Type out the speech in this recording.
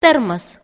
termas